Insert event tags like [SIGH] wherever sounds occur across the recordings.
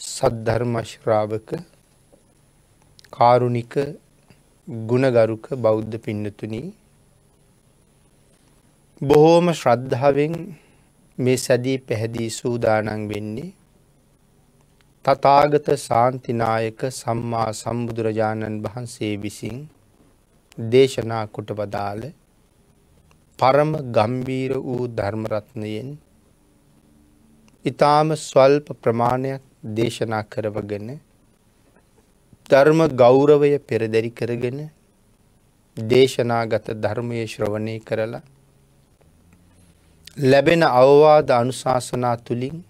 සද්ධර්මශ්‍රාවක කාරුණික ගුණගරුක බෞද්ධ පින්නතුනී බොහෝම ශ්‍රද්ධාවෙන් මේ සැදී පැහැදී සූදානන් වෙන්නේ තතාගත සාන්තිනායක සම්මා සම්බුදුරජාණන් වහන්සේ විසින් දේශනා කොට වදාළ පරම ගම්බීර වූ ධර්මරත්නයෙන් ඉතාම ස්වල්ප ප්‍රමාණයක් දේශනා කරවගෙන ධර්ම ගෞරවය පෙරදැරි කරගෙන දේශනාගත ධර්මය ශ්‍රවණය කරලා ලැබෙන අවවාද අනුශාසනා තුළින්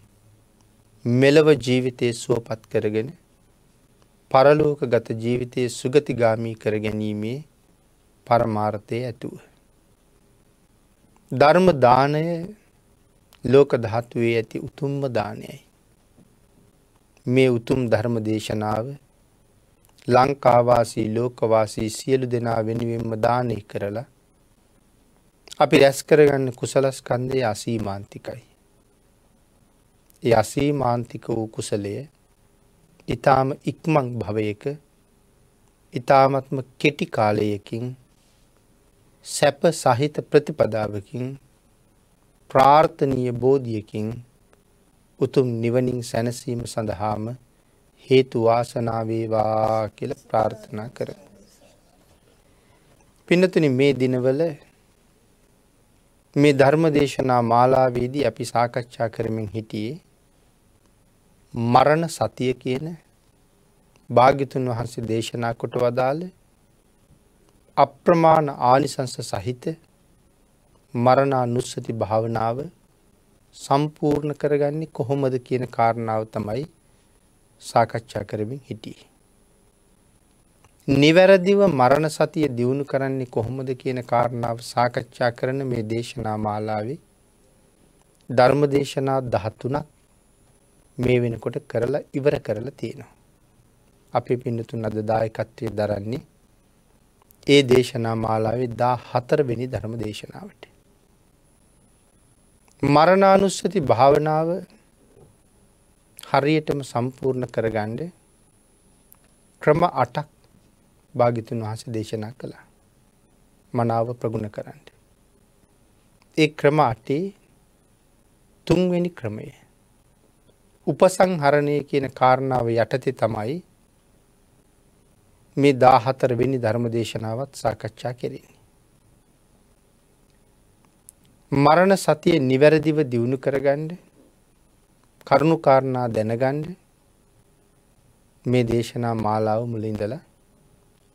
මෙලව ජීවිතය සුවපත් කරගෙන පරලෝක ගත ජීවිතය සුගතිගාමී කර ගැනීමේ පරමාර්ථය ඇතුව. ධර්ම දානය ලෝක ධාතුවේ ඇති උතුම්ම දානයයි. මේ උතුම් ධර්ම දේශනාව ලංකාවාසී ලෝකවාසී සියලු දෙනා වෙනුවෙන්ම දානය කරලා අපි රැස් කරගන්න කුසලස්කන්දය අසීමාන්තිකයි. ඒ අසීමාන්තික වූ කුසලය ඉතාම ඉක්මං භවයක ඉතාමත්ම කෙටි කාලයකින් සැප සහිත ප්‍රතිපදාවකින් ප්‍රාර්ථනීය බෝධියකින් උතුම් නිවනින් සැනසීම සඳහාම හේතු වාසනාවේවා කියල ප්‍රාර්ථනා කර. පිනතුනි මේ දිනවල මේ ධර්ම දේශනා මාලාවේදී අපි සාකච්ඡා කරමින් හිටියේ මරණ සතිය කියන භාගිතුන් වහන්සේ දේශනා කොට වදාළ අප්‍රමාණ ආනිසංස සහිත මරණා නුස්සති භාවනාව සම්පූර්ණ කරගන්නේ කොහොමද කියන කාරණාව තමයි සාකච්ඡා කරමින් හිටියේ. නිවැරදිව මරණ සතිය දියුණු කරන්නේ කොහොමද කියන කාරණාව සාකච්ඡා කරන මේ දේශනා මාලාවේ ධර්ම දේශනා දහත්තුනක් මේ වෙනකොට කරලා ඉවර කරලා තියෙනවා. අපි පින්නතුන් අද දායකත්වය දරන්නේ ඒ දේශනා මාලාවේ දා හතරවෙනි ධර්ම දේශනාවට. මරණානුස්සති භාවනාව හරියටම සම්පූර්ණ කරගණ්ඩ ක්‍රම අටක් භාගිතුන් වහස දේශනා කළා. මනාව ප්‍රගුණ කරන්න. ඒ ක්‍රම අටේ තුන්වෙනි ක්‍රමය. උපසංහරණය කියන කාරණාව යටතේ තමයි මේ දාහතර වෙනි ධර්ම දේශනාවත් සාකච්ඡා කෙරෙන්නේ. මරණ සතිය නිවැරදිව දියුණු කරගණ්ඩ කරුණු කාරණා දැනගණ්ඩ මේ දේශනා මාලාව මුලින්දල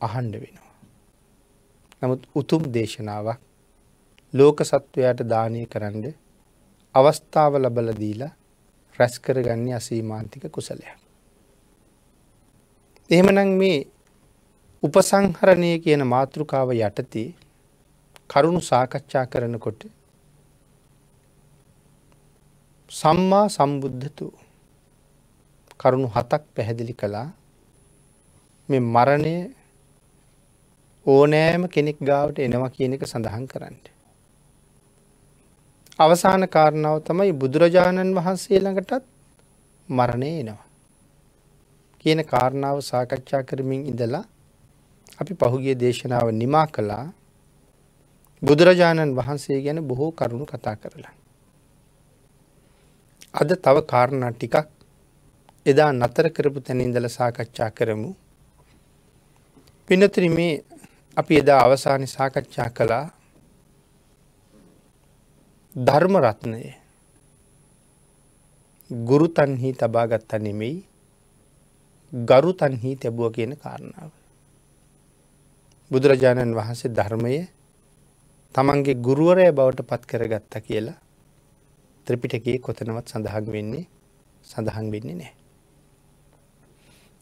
අහන්ඩ වෙනවා. නමුත් උතුම් දේශනාවක් ලෝක සත්වයාට දානය කරන්න අවස්ථාව ලබල දීලා රැස් කරගන්නේ අසීමාන්තික කුසලයක්. එහෙමනම් මේ උපසංහරණය කියන මාතෘකාව යටතේ කරුණු සාකච්ඡා කරනකොට සම්මා සම්බුද්ධතු කරුණු හතක් පැහැදිලි කළා මේ මරණය ඕනෑම කෙනෙක් ගාවට එනවා කියන එක සඳහන් කරන්න. අවසාන කාරණාව තමයි බුදුරජාණන් වහන්සේ ළඟටත් මරණය එනවා. කියන කාරණාව සාකච්ඡා කරමින් ඉඳලා අපි පහුගිය දේශනාව නිමා කළා බුදුරජාණන් වහන්සේ ගැන බොහෝ කරුණු කතා කරලා. අද තව කාරණා ටිකක් එදා නතර කරපු තැන ඉඳල සාකච්ඡා කරමු. පිනතුරි මේ අපි එදා අවසානි සාකච්ඡා කළා ධර්මරත්නය ගුරු තන්හි තබාගත්තා නෙමෙයි ගරු තන්හි තැබුව කියන කාරණාව. බුදුරජාණන් වහන්සේ ධර්මය තමන්ගේ ගුරුවරය බවට පත් කරගත්ත කියලා ත්‍රිපිටකයේ කොතනවත් සඳහන් වෙන්නේ සඳහන් වෙන්නේ නෑ.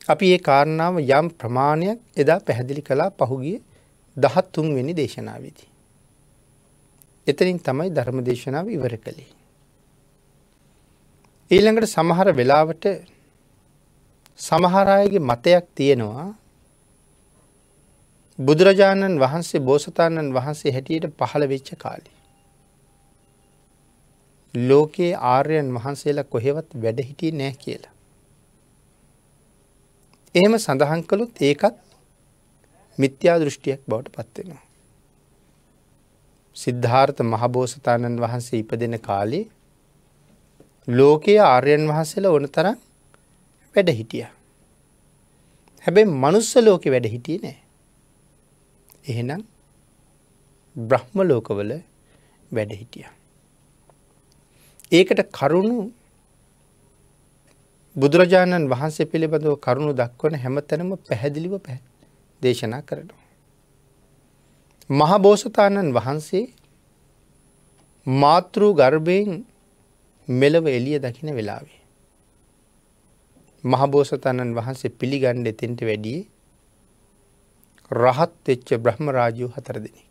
අපි ඒ කාරණාව යම් ප්‍රමාණයක් එදා පැහැදිලි කලා පහුගිය දහත් තුන්වෙනි දේශනාවේදී. එතනින් තමයි ධර්ම දේශනාව ඉවර කළේ. ඊළඟට සමහර වෙලාවට සමහරයගේ මතයක් තියෙනවා බුදුරජාණන් වහන්සේ බෝසතාණන් වහන්සේ හැටියට පහළ වෙච්ච කාලි. ලෝකයේ ආර්යයන් වහන්සේලා කොහෙවත් වැඩ හිටිය නෑ කියලා. එහෙම සඳහන් කළොත් ඒකත් මිත්‍යා දෘෂ්ටියක් බවට පත්වෙනවා. සිද්ධාර්ථ මහබෝසතාණන් වහන්සේ ඉපදෙන කාලේ ලෝකයේ ආර්යන් වහන්සේලා ඕන තරම් වැඩ හිටිය. හැබැයි මනුස්ස ලෝකෙ වැඩ හිටියේ නෑ. එහෙනම් බ්‍රහ්ම ලෝකවල වැඩ හිටිය. ඒකට කරුණු බුදුරජාණන් වහන්සේ පිළිබඳව කරුණු දක්වන හැම තැනම පැහැදිලිව පැ දේශනා කරනවා. මහබෝසතාණන් වහන්සේ මාතෘ ගර්භයෙන් මෙලව එලිය දකින වෙලාවේ. මහබෝසතාණන් වහන්සේ පිළිගණ්ඩ එතෙන්ට වැඩිය රහත් වෙච්ච බ්‍රහ්ම රාජයෝ හතර දෙනෙ.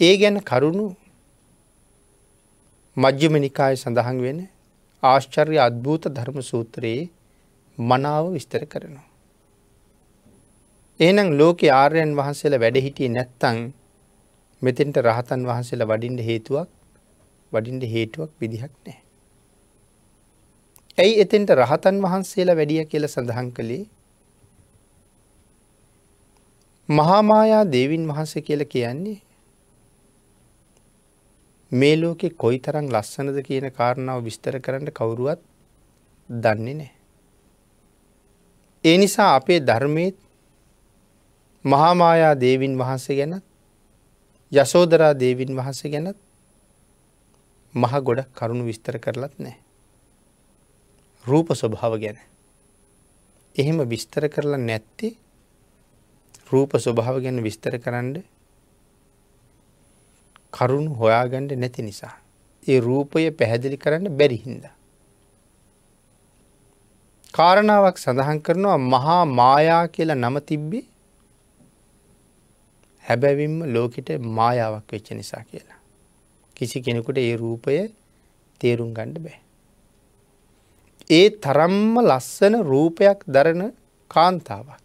ඒ ගැන කරුණු මජ්්‍යම නිකාය සඳහන් වෙන ආශ්චර්ය අත්භූත ධර්ම සූත්‍රයේ මනාව විස්තර කරනවා. ඒනම් ලෝක ආර්යන් වහන්සේලා වැඩහිටිය නැත්තං මෙතෙන්ට රහතන් වහන්සේලා වඩින්ට හේතුවක් වඩින්ට හේතුවක් විදිහක් නෑ. ඇයි එතෙන්ට රහතන් වහන්සේලා වැඩිය කියල සඳහන් කළේ මහාමායා දේවින් වහන්සේ කියල කියන්නේ මේ ලෝකෙ කොයි තරං ලස්සනද කියන කාරණාව විස්තර කරන්න කවුරුවත් දන්නේ නෑ. ඒ නිසා අපේ ධර්මයත් මහාමායා දේවින් වහන්සේ ගැනත් යසෝදරා දේවින් වහන්සේ ගැනත් මහ ගොඩක් කරුණු විස්තර කරලත් නෑ. රූප ස්වභාව ගැන. එහෙම විස්තර කරලා නැත්තේ රූප ස්වභාව ගැන විස්තර කරන්න කරුණු හොයාගණ්ඩ නැති නිසා. ඒ රූපය පැහැදිලි කරන්න බැරිහින්ද. කාරණාවක් සඳහන් කරනවා මහා මායා කියලා නම තිබ්බේ හැබැවින්ම ලෝකෙට මායාවක් වෙච්ච නිසා කියලා. කිසි කෙනෙකුට ඒ රූපය තේරුම් ගණ්ඩ බෑ. ඒ තරම්ම ලස්සන රූපයක් දරන කාන්තාවක්.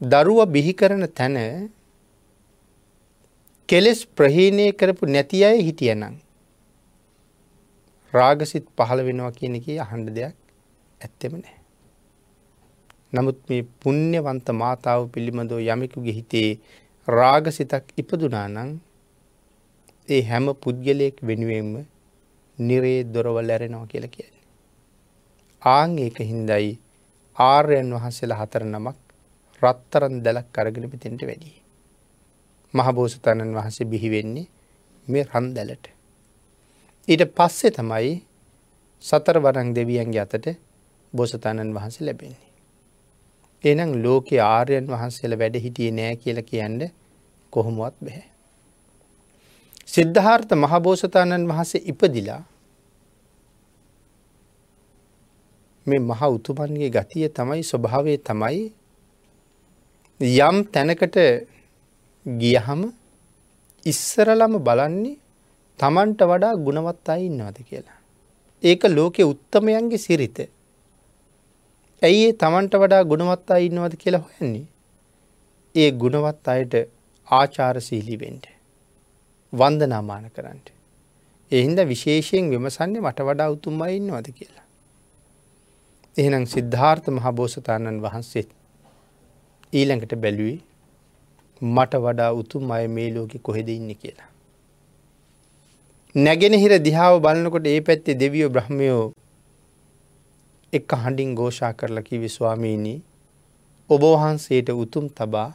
දරුව බිහි කරන තැන කෙලෙස් ප්‍රහීණය කරපු නැති අය හිටියනම්. රාගසිත් පහළ වෙනවා කියන එක අහන්ඩ දෙයක් ඇත්තෙම නෑ. නමුත් මේ පුුණ්‍යවන්ත මාතාව පිළිබඳව යමෙකුගේ හිතේ රාගසිතක් ඉපදුනා නං ඒ හැම පුද්ගලයෙක් වෙනුවෙන්ම නිරේ දොරවල් ඇරෙනවා කියලා කියන්නේ. ආං ඒක හින්දයි ආර්යන් වහන්සේලා හතර නමක් රත්තරන් දැලක් කරගෙන පිතෙන්ට වැඩිය. මහබෝසතාණන් වහන්සේ බිහිවෙන්නේ මේ රන් දැලට. ඊට පස්සේ තමයි සතර වරං දෙවියන්ගේ අතට බෝසතාණන් වහන්සේ ලැබෙන්නේ. එනම් ලෝකෙ ආර්යන් වහන්සේල වැඩ හිටියේ නෑ කියල කියන්න කොහොමුවත් බැහැ. සිද්ධාර්ථ මහබෝසතාණන් වහන්සේ ඉපදිලා මේ මහ උතුමන්ගේ ගතිය තමයි ස්වභාවය තමයි යම් තැනකට ගියහම ඉස්සරලම බලන්නේ තමන්ට වඩා ගුණවත් අයි ඉන්නවද කියලා. ඒක ලෝකෙ උත්තමයන්ගේ සිරිත. ඇයි ඒ තමන්ට වඩා ගුණවත් අයි ඉන්නවද කියලා හොයන්නේ. ඒ ගුණවත් අයට ආචාර සීලිවෙන්ට. වන්දනාමාන කරන්නට. එහින්ද විශේෂයෙන් විමසන්නේ මට වඩා උතුම් අයි ඉන්නවද කියලා. එහෙනම් සිද්ධාර්ථ මහබෝසතාණන් වහන්සේත් ඊළඟට බැලුවේ මට වඩා උතුම් අය මේ ලෝකෙ කොහෙද ඉන්න කියලා. නැගෙනහිර දිහාව බලන්නකොට ඒ පැත්තේ දෙවියෝ බ්‍රහ්මයෝ එක් හඬින් ගෝෂා කරලා කිවි ස්වාමීණී ඔබ වහන්සේට උතුම් තබා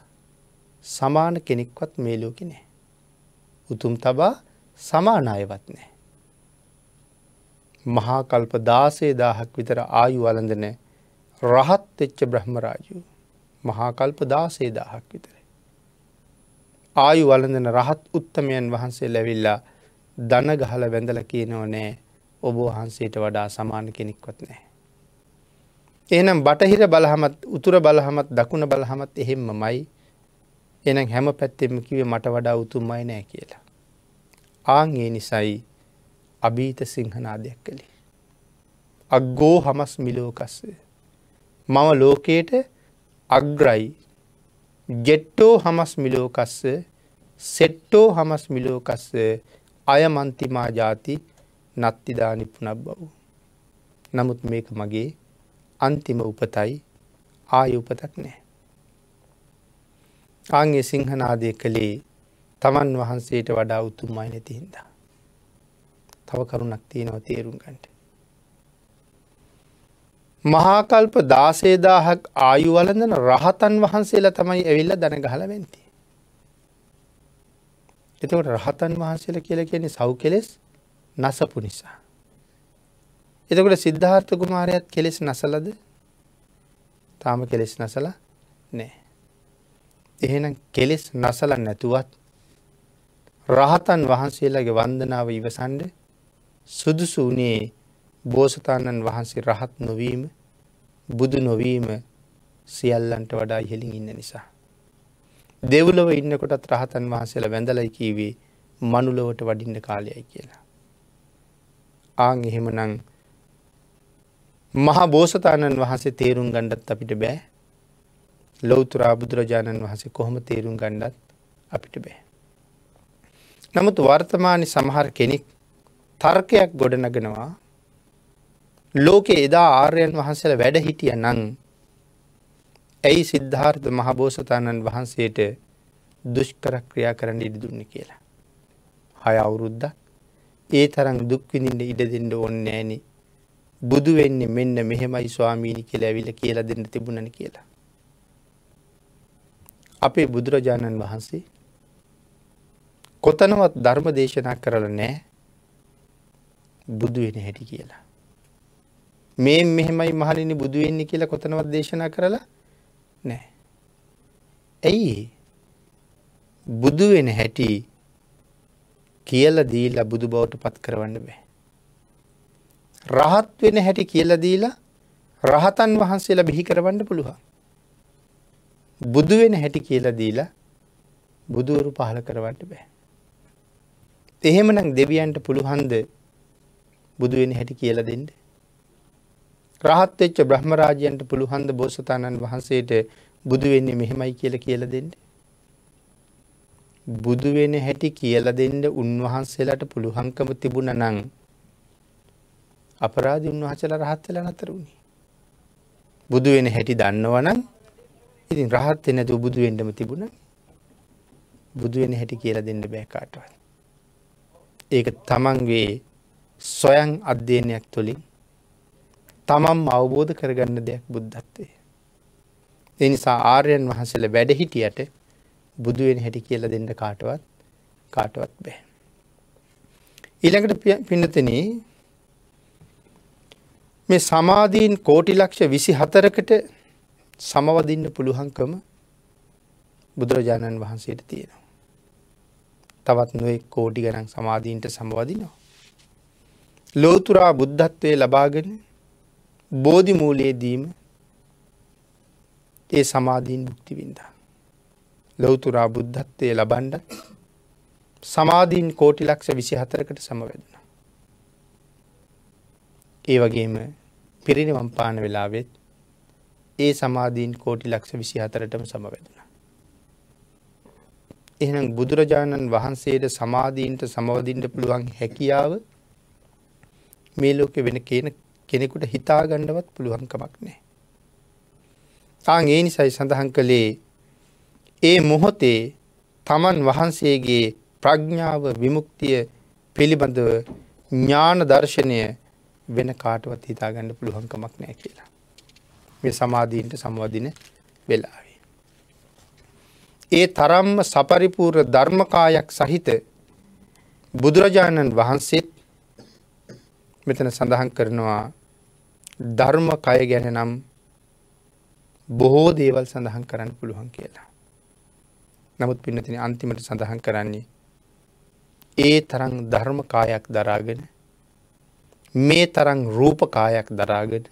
සමාන කෙනෙක්වත් මේ ලෝකෙ නෑ. උතුම් තබා සමාන අයවත් නෑ. මහා කල්ප දාසේ දාහක් විතර ආයු වලඳන රහත් එච්ච බ්‍රහ්මරාජු මහාකල්ප දාසේ දාහක් විතර. ආයු වලඳන රහත් උත්තමයන් වහන්සේ ලැවිල්ලා දන ගහල වැඳල කියනව නෑ ඔබ වහන්සේට වඩා සමාන කෙනෙක්වත් නෑ. එනම් බටහිර බලහමත් උතුර බලහමත් දකුණ බලහමත් එහෙම්ම මයි එනම් හැම පැත්තෙම කිවේ මට වඩා උතුම්මයි නෑ කියලා. ආං ඒ නිසයි අභීත සිංහනාදයක් කළේ. අග්ගෝ හමස් මිලෝකස්සේ. මම ලෝකයට අග්‍රයි ජෙට්ටෝ හමස් මිලෝකස්ස සෙට්ටෝ හමස් මිලෝකස්ස අයමන්තිමා ජාති නත්තිදා නිපුනක් බව. නමුත් මේක මගේ අන්තිම උපතයි ආය උපතක් නෑ. ආන්ගේ සිංහනාදය කළේ තමන් වහන්සේට වඩා උතුම්මයි නැති හින්දා. තව කරුණක් තියෙනව තේරුම් ගන්ට. මහාකල්ප දාසේදාහක් ආයු වලඳන රහතන් වහන්සේලා තමයි ඇවිල්ල දැන ගහල වෙන්ති. එතකොට රහතන් වහන්සේල කියල කියන්නේ සව් කෙලෙස් නසපු නිසා. එතකොට සිද්ධාර්ථ කුමාරයත් කෙලෙස් නසලද තාම කෙලෙස් නසල නෑ. එහෙනම් කෙලෙස් නසල නැතුවත් රහතන් වහන්සේලාගේ වන්දනාව ඉවසන්ඩ සුදුසු වනේ බෝසතාණන් වහන්සේ රහත් නොවීම බුදු නොවීම සියල්ලන්ට වඩා ඉහෙලින් ඉන්න නිසා. දෙව්ලොව ඉන්නකොටත් රහතන් වහන්සේලා වැඳලයි කීවේ මනුලොවට වඩින්න කාලයයි කියලා. ආං එහෙම නං මහා බෝසතාණන් වහන්සේ තේරුම් ගණ්ඩත් අපිට බෑ ලොවතුරා බුදුරජාණන් වහසේ කොහොම තේරුම් ගණ්ඩත් අපිට බෑ. නමුත් වර්තමානි සමහර කෙනෙක් තර්කයක් ගොඩනගෙනවා ලෝකෙ එදා ආර්යන් වහන්සේල වැඩ හිටිය නං ඇයි සිද්ධාර්ථ මහබෝසතාණන් වහන්සේට දුෂ්කර ක්‍රියා කරන්න ඉඩ දුන්න කියලා. හය අවුරුද්දක් ඒ තරම් දුක්විඳින්ට ඉඩ දෙන්න ඔන්න ෑන බුදු වෙන්න මෙන්න මෙහෙමයි ස්වාමීණි කියලා ඇවිල කියලා දෙන්න තිබුණන කියලා. අපේ බුදුරජාණන් වහන්සේ කොතනවත් ධර්ම දේශනා කරල නෑ බුදු වෙන හැටි කියලා. මේ මෙහෙමයි මහලිනි බුදු වෙන්නේ කියලා කොතනවත් දේශනා කරලා නෑ. ඇයි බුදු වෙන හැටි කියල දීලා බුදු බවට පත් කරවන්න බෑ. රහත් වෙන හැටි කියල දීලා රහතන් වහන්සේලා බිහි කරවන්න පුළුවන්. බුදු වෙන හැටි කියලා දීලා බුදුවරු පහල කරවන්න බෑ. එහෙමනම් දෙවියන්ට පුළුහන්ද බුදුවෙන හැටි කියල දෙන්න. රහත් වෙච්ච බ්‍රහ්මරාජයන්ට පුළුහන්ද බෝසතාණන් වහන්සේට බුදුවෙන්නේ මෙහෙමයි කියල කියල දෙන්න. බුදුවෙන හැටි කියල දෙන්න උන්වහන්සේලාට පුළුහංකම තිබුණ නං අපරාධ උන්වහසල රහත්වෙල නතරුණි. බුදුවෙන හැටි දන්නවනං ඉතින් රහත් නැතු බුදුවෙන්ටම තිබුණ බුදුවෙන හැටි කියලා දෙන්න බෑකාටවත්. ඒක තමන්ගේ සොයන් අධ්‍යයනයක් තුළින් තමම් අවබෝධ කරගන්න දෙයක් බුද්ධත්වේ. එනිසා ආර්යන් වහන්සේල වැඩ හිටියට බුදුවෙන් හැටි කියල දෙන්න කාටවත් කාටවත් බෑ. ඊළඟට පින්නතන මේ සමාධීන් කෝටි ලක්ෂ විසි හතරකට සමවදින්න පුළුහංකම බුදුරජාණන් වහන්සේට තියෙනවා. තවත් නොේ කෝටි ගනන් සමාධීන්ට සමවදිනවා. ලෝතුරා බුද්ධත්වය ලබාගෙන බෝධි මූලයේදීම ඒ සමාධීන් බුක්තිවින්ද. ලොවතුරා බුද්ධත්වය ලබන්ඩ සමාධීන් කෝටි ලක්ෂ විසි හතරකට සමවැදන. ඒ වගේම පිරිනිවම් පාන වෙලාවෙත් ඒ සමාධීන් කෝටි ලක්ෂ විසි හතරටම සමවැදන. එහෙනම් බුදුරජාණන් වහන්සේට සමාධීන්ට සමවදින්ට පුළුවන් හැකියාව මේ ලෝකෙ වෙන කියන කෙනෙකුට හිතාගණ්ඩවත් පුළුවන්කමක් නෑ. තාන් ඒ නිසයි සඳහන් කළේ ඒ මොහොතේ තමන් වහන්සේගේ ප්‍රඥාව විමුක්තිය පිළිබඳව ඥාන දර්ශනය වෙන කාටවත් හිතාගන්න පුළුවන්කමක් නෑ කියලා. මේ සමාධීන්ට සමවදින වෙලාවේ. ඒ තරම්ම සපරිපූර් ධර්මකායක් සහිත බුදුරජාණන් වහන්සේත් මෙතන සඳහන් කරනවා ධර්ම කය ගැන නම් බොහෝ දේවල් සඳහන් කරන්න පුළුවන් කියලා. නමුත් පින්නතින අන්තිමට සඳහන් කරන්නේ ඒ තරං ධර්මකායක් දරාගෙන මේ තරං රූපකායක් දරාගෙන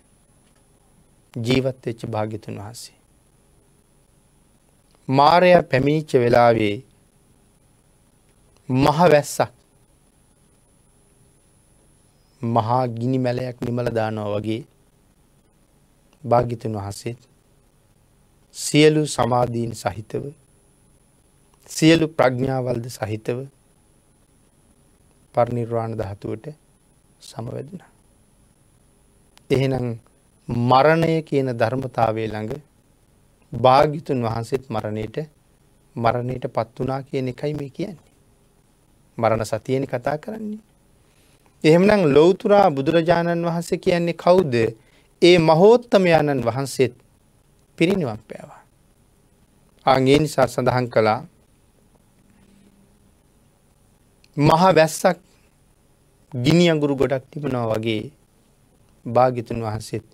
ජීවත් වෙච්ච භාග්‍යතුන් වහන්සේ. මාරය පැමිණිච්ච වෙලාවේ මහ වැස්සක් මහා ගිනි මැලයක් නිමල දානවා වගේ භාගිතුන් වහන්සේත් සියලු සමාධීන් සහිතව සියලු ප්‍රඥාවල්ද සහිතව පරිනිර්වාණ ධාතුවට සමවැදෙන. එහෙනම් මරණය කියන ධර්මතාවය ළඟ භාගිතුන් වහන්සේත් මරණයට මරණයට පත් වනා කියන එකයි මේ කියන්නේ. මරණ සතියන කතා කරන්නේ. එහෙමනම් ලොවතුරා බුදුරජාණන් වහන්සේ කියන්නේ කවුද ඒ මහෝත්තමයාණන් වහන්සේත් පිරිනිවන් පෑවා. අගේ නිසා සඳහන් කළා මහ වැස්සක් ගිනි අඟුරු ගොඩක් තිබෙනවා වගේ භාගිතුන් වහන්සේත්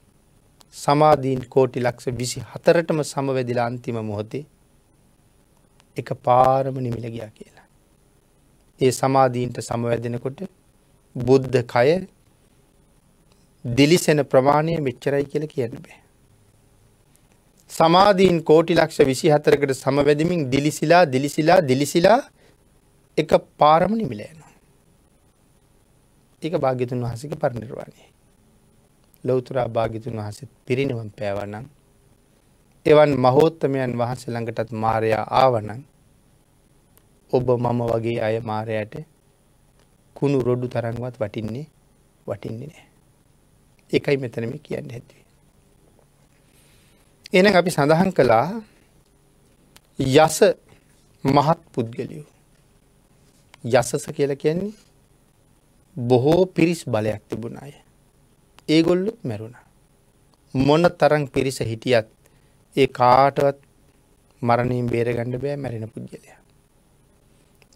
සමාධීන් කෝටි ලක්ෂ විසි හතරටම සමවැදිලා අන්තිම මොහොතේ එක පාරම නිමිල ගියා කියලා. ඒ සමාධීන්ට සමවැදෙනකොට බුද්ධ කය දිලිසෙන ප්‍රමාණය මෙච්චරයි කියල කියන්න බෑ. සමාධීන් කෝටි ලක්ෂ විසි හතරකට සමවැදමින් දිලිසිලා දිලිසිලා දිලිසිලා එක පාරම නිමිලයනවා. ඒක භාග්‍යතුන් වහසික පරිනිර්වාණය. ලොවතුරා භාගිතුන් වහසත් පිරිනිවම් පෑවනම් එවන් මහෝත්තමයන් වහන්සේ ළඟටත් මාරයා ආවනං ඔබ මම වගේ අය මාරයට කුණු රොඩු තරංවත් වටින්නේ වටින්නේ නෑ. එකයි මෙතනම කියන්න හැතිවේ. එන අපි සඳහන් කළා යස මහත් පුද්ගලියෝ. යසස කියල කියන්නේ බොහෝ පිරිස් බලයක් තිබුණ අය. ඒගොල්ලුත් මැරුණ. මොන තරං පිරිස හිටියත් ඒ කාටවත් මරණින් බේරගණ්ඩ බෑ මැරෙන පුද්ගලය.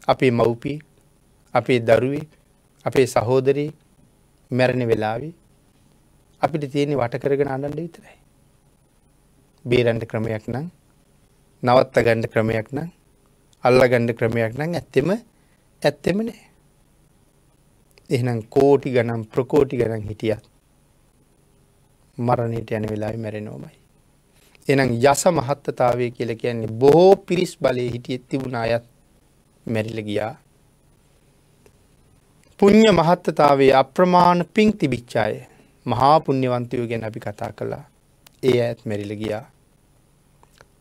අපේ මව්පී අපේ දරුවේ අපේ සහෝදරී මැරණ වෙලාවි අපිට තියෙන වටකරගෙන අඩන්ඩ විතරයි. බේරන්ඩ ක්‍රමයක් නම් නවත්ත ගණ්ඩ ක්‍රමයක් නම් අල්ල ගණ්ඩ ක්‍රමයක් නම් ඇත්තෙම ඇත්තෙම නෑ. එහෙනම් කෝටි ගනම් ප්‍රකෝටි ගණන් හිටියත් මරණයට යන වෙලාවි මැරෙනෝමයි. එනම් යස මහත්තතාවය කියල කියන්නේ බොහෝ පිරිස් බලය හිටියත් තිබුණ අයත් මැරිල ගියා. පුං්ඥ මහත්තතාවේ අප්‍රමාණ පිං තිබිච්චාය මහා පුුණ්්‍යවන්තයෝ ගැන අපි කතා කළා ඒ ඇත් මැරිල ගියා.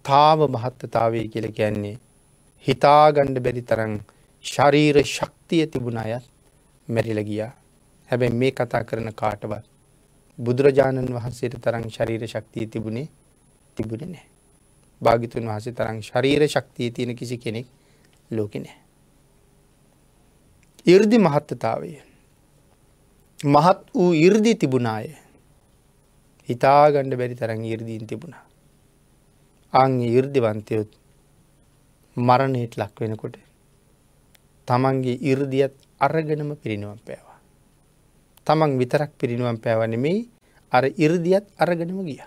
තාව මහත්තතාවේ කියල කියන්නේ හිතාගණ්ඩ බැරි තරං ශරීර ශක්තිය තිබුණ අයත් මැරිල ගියා හැබැයි මේ කතා කරන කාටවත් බුදුරජාණන් වහන්සේට තරං ශරීර ශක්තිය තිබුණේ තිබුණ නෑ. භාගිතුන් වහසේ තරං ශරීර ශක්තිය තියෙන කිසි කෙනෙක් ලෝකෙ නෑ. ඉර්දි මහත්තතාවය. මහත් වූ ඉර්දි තිබුණාය හිතාගණ්ඩ බැරි තරන් ඉර්දීන් තිබුණා. අං ඉර්දිවන්තයොත් මරණයට ලක් වෙනකොට තමන්ගේ ඉර්දියත් අරගෙනම පිරිනුවම් පෑවා. තමන් විතරක් පිරිනුවම් පෑවනෙමෙයි අර ඉර්දියත් අරගෙනම ගිය.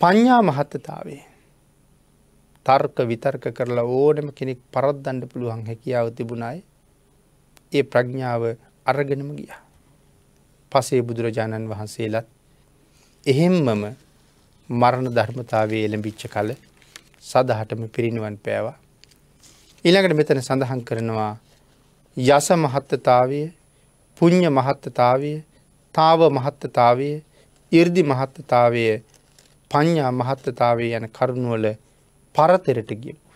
පඤ්ඥා මහත්තතාවේ තර්ක විතර්ක කරලා ඕනම කෙනෙක් පරද්දන්න පුළුවන් හැකියාව තිබුණයි ඒ ප්‍රඥාව අරගෙනම ගිය. පසේ බුදුරජාණන් වහන්සේලත් එහෙම්මම මරණ ධර්මතාවේ එළඹිච්ච කල සදහටම පිරිනිවන් පෑවා. ඊළඟට මෙතන සඳහන් කරනවා යස මහත්තතාවය පුං්ඥ මහත්තතාවය තාව මහත්තතාවය ඉර්දි මහත්තතාවය පඤ්ඥා මහත්තතාවය යන කරුණුවල පරතෙරට ගියපු.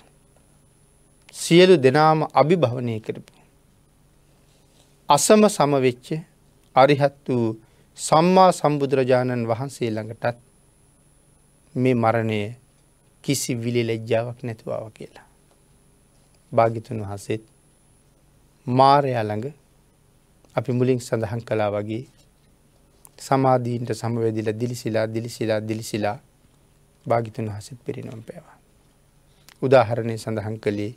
සියලු දෙනාම අභිභවනය කරපු. අසම සමවෙච්ච අරිහත් වූ සම්මා සම්බුදුරජාණන් වහන්සේ ළඟටත් මේ මරණය කිසි විලි ලැජ්ජාවක් නැතුවාව කියලා. භාගිතුන් වහසෙත් මාරයා ළඟ අපි මුලින් සඳහන් කලා වගේ සමාධීන්ට සමවැදිල දිලිසිලා දිලිසිලා දිලිසිලා භාගිතුන් වහසෙත් පිරිනම් පෑවා. උදාහරණය සඳහන් කළේ